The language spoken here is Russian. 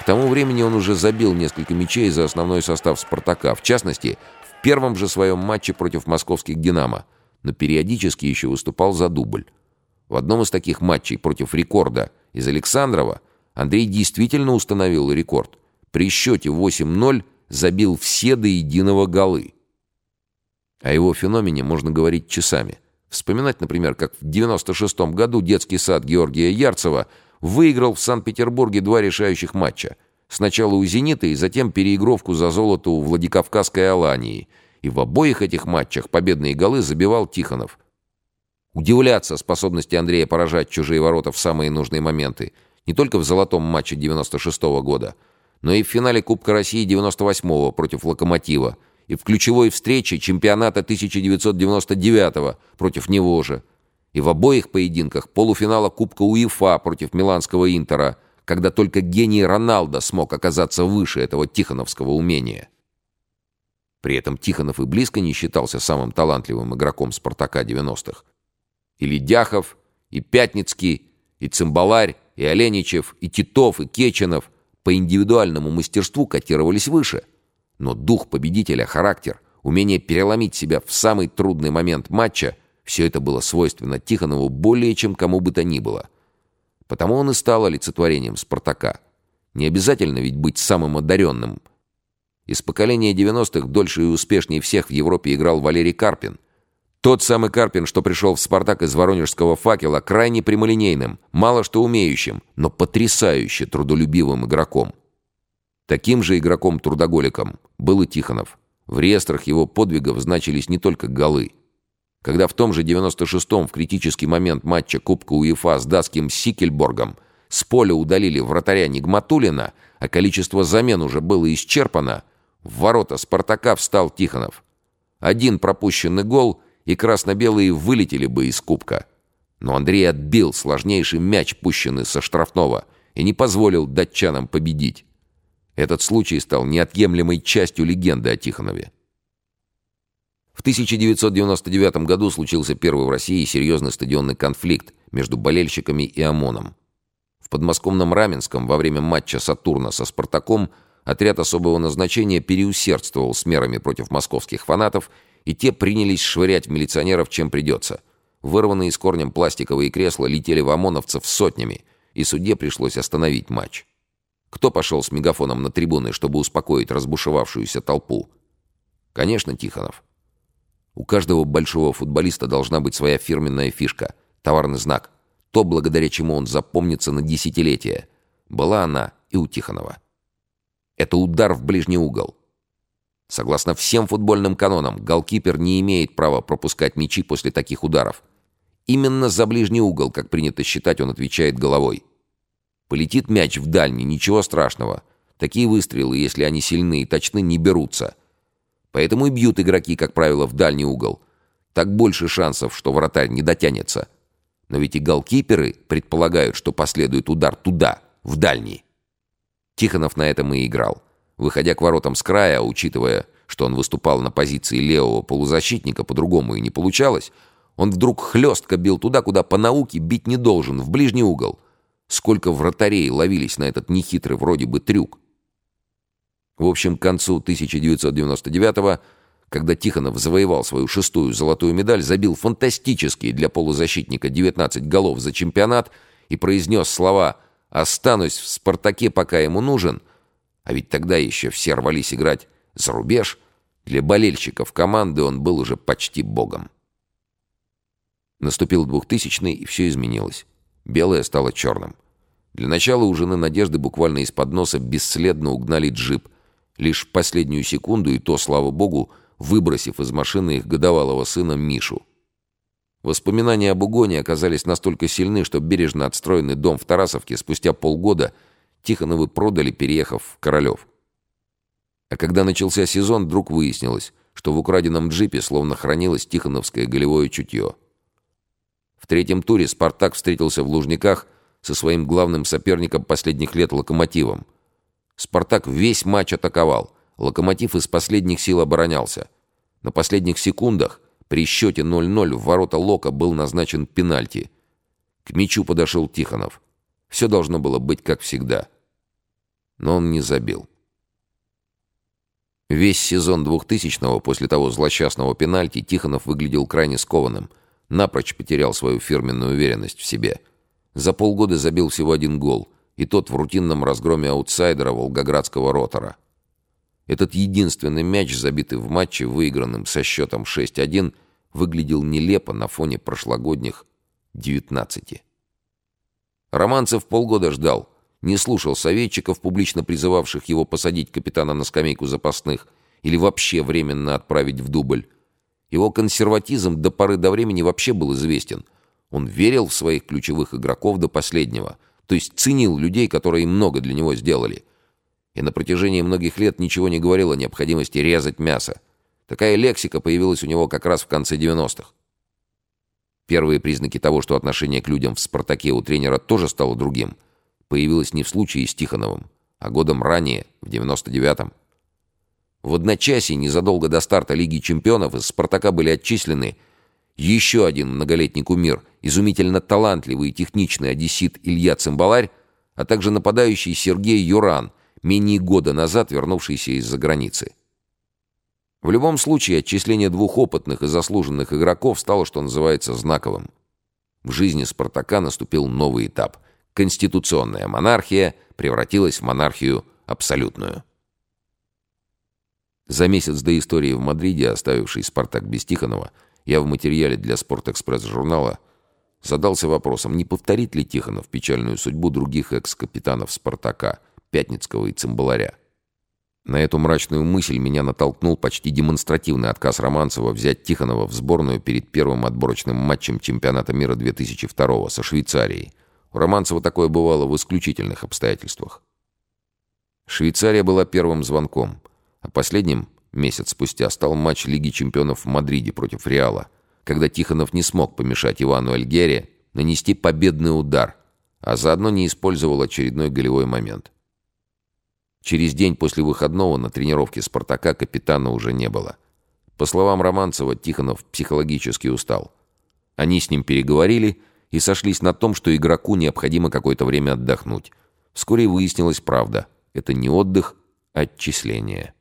К тому времени он уже забил несколько мячей за основной состав «Спартака», в частности, в первом же своем матче против московских «Динамо», но периодически еще выступал за дубль. В одном из таких матчей против «Рекорда» из Александрова Андрей действительно установил рекорд. При счете 8-0 забил все до единого голы. О его феномене можно говорить часами. Вспоминать, например, как в 96 году детский сад Георгия Ярцева выиграл в Санкт-Петербурге два решающих матча. Сначала у «Зенита» и затем переигровку за золото у Владикавказской «Алании». И в обоих этих матчах победные голы забивал Тихонов. Удивляться способности Андрея поражать чужие ворота в самые нужные моменты. Не только в золотом матче 96 -го года, но и в финале Кубка России 98 против «Локомотива», и в ключевой встрече чемпионата 1999 против него же, и в обоих поединках полуфинала Кубка УЕФА против миланского «Интера», когда только гений Роналдо смог оказаться выше этого тихоновского умения. При этом Тихонов и близко не считался самым талантливым игроком «Спартака» 90-х. И Ледяхов, и Пятницкий, и Цимбаларь, и Оленичев, и Титов, и Кеченов по индивидуальному мастерству котировались выше. Но дух победителя, характер, умение переломить себя в самый трудный момент матча – все это было свойственно Тихонову более, чем кому бы то ни было. Потому он и стал олицетворением Спартака. Не обязательно ведь быть самым одаренным. Из поколения 90-х дольше и успешнее всех в Европе играл Валерий Карпин. Тот самый Карпин, что пришел в «Спартак» из воронежского факела, крайне прямолинейным, мало что умеющим, но потрясающе трудолюбивым игроком. Таким же игроком-трудоголиком был и Тихонов. В реестрах его подвигов значились не только голы – когда в том же 96-м в критический момент матча Кубка УЕФА с датским Сикельборгом с поля удалили вратаря Нигматулина, а количество замен уже было исчерпано, в ворота «Спартака» встал Тихонов. Один пропущенный гол, и красно-белые вылетели бы из Кубка. Но Андрей отбил сложнейший мяч, пущенный со штрафного, и не позволил датчанам победить. Этот случай стал неотъемлемой частью легенды о Тихонове. В 1999 году случился первый в России серьезный стадионный конфликт между болельщиками и ОМОНом. В подмосковном Раменском во время матча «Сатурна» со «Спартаком» отряд особого назначения переусердствовал с мерами против московских фанатов, и те принялись швырять милиционеров чем придется. Вырванные с корнем пластиковые кресла летели в ОМОНовцев сотнями, и суде пришлось остановить матч. Кто пошел с мегафоном на трибуны, чтобы успокоить разбушевавшуюся толпу? Конечно, Тихонов. У каждого большого футболиста должна быть своя фирменная фишка, товарный знак, то, благодаря чему он запомнится на десятилетия. Была она и у Тихонова. Это удар в ближний угол. Согласно всем футбольным канонам, голкипер не имеет права пропускать мячи после таких ударов. Именно за ближний угол, как принято считать, он отвечает головой. Полетит мяч в дальний, ничего страшного. Такие выстрелы, если они сильны и точны, не берутся. Поэтому и бьют игроки, как правило, в дальний угол. Так больше шансов, что вратарь не дотянется. Но ведь и голкиперы предполагают, что последует удар туда, в дальний. Тихонов на этом и играл. Выходя к воротам с края, учитывая, что он выступал на позиции левого полузащитника, по-другому и не получалось, он вдруг хлестко бил туда, куда по науке бить не должен, в ближний угол. Сколько вратарей ловились на этот нехитрый вроде бы трюк. В общем, к концу 1999-го, когда Тихонов завоевал свою шестую золотую медаль, забил фантастические для полузащитника 19 голов за чемпионат и произнес слова «Останусь в «Спартаке», пока ему нужен», а ведь тогда еще все рвались играть за рубеж, для болельщиков команды он был уже почти богом. Наступил 2000-й, и все изменилось. Белое стало черным. Для начала у жены Надежды буквально из-под носа бесследно угнали джип — лишь в последнюю секунду, и то, слава богу, выбросив из машины их годовалого сына Мишу. Воспоминания об угоне оказались настолько сильны, что бережно отстроенный дом в Тарасовке спустя полгода Тихоновы продали, переехав в Королев. А когда начался сезон, вдруг выяснилось, что в украденном джипе словно хранилось тихоновское голевое чутье. В третьем туре «Спартак» встретился в Лужниках со своим главным соперником последних лет «Локомотивом», Спартак весь матч атаковал. Локомотив из последних сил оборонялся. На последних секундах при счете 0-0 в ворота Лока был назначен пенальти. К мячу подошел Тихонов. Все должно было быть как всегда. но он не забил. Весь сезон 2000-го, после того злосчастного пенальти, Тихонов выглядел крайне скованным, напрочь потерял свою фирменную уверенность в себе. За полгода забил всего один гол, и тот в рутинном разгроме аутсайдера волгоградского ротора. Этот единственный мяч, забитый в матче, выигранным со счетом 6-1, выглядел нелепо на фоне прошлогодних 19. Романцев полгода ждал, не слушал советчиков, публично призывавших его посадить капитана на скамейку запасных или вообще временно отправить в дубль. Его консерватизм до поры до времени вообще был известен. Он верил в своих ключевых игроков до последнего, то есть ценил людей, которые много для него сделали. И на протяжении многих лет ничего не говорил о необходимости резать мясо. Такая лексика появилась у него как раз в конце 90-х. Первые признаки того, что отношение к людям в «Спартаке» у тренера тоже стало другим – появилась не в случае с Тихоновым, а годом ранее, в 99-м. В одночасье, незадолго до старта Лиги чемпионов, из «Спартака» были отчислены еще один многолетний кумир, изумительно талантливый и техничный одессит Илья Цимбаларь, а также нападающий Сергей Юран, менее года назад вернувшийся из-за границы. В любом случае, отчисление двух опытных и заслуженных игроков стало, что называется, знаковым. В жизни «Спартака» наступил новый этап – конституционная монархия превратилась в монархию абсолютную. За месяц до истории в Мадриде, оставивший «Спартак» без Тихонова, я в материале для «Спортэкспресс» журнала задался вопросом, не повторит ли Тихонов печальную судьбу других экс-капитанов «Спартака» Пятницкого и Цимбаларя. На эту мрачную мысль меня натолкнул почти демонстративный отказ Романцева взять Тихонова в сборную перед первым отборочным матчем чемпионата мира 2002 со Швейцарией, у Романцева такое бывало в исключительных обстоятельствах. Швейцария была первым звонком, а последним, месяц спустя, стал матч Лиги чемпионов в Мадриде против Реала, когда Тихонов не смог помешать Ивану Альгере нанести победный удар, а заодно не использовал очередной голевой момент. Через день после выходного на тренировке «Спартака» капитана уже не было. По словам Романцева, Тихонов психологически устал. Они с ним переговорили и сошлись на том, что игроку необходимо какое-то время отдохнуть. Вскоре выяснилась правда. Это не отдых, а отчисление.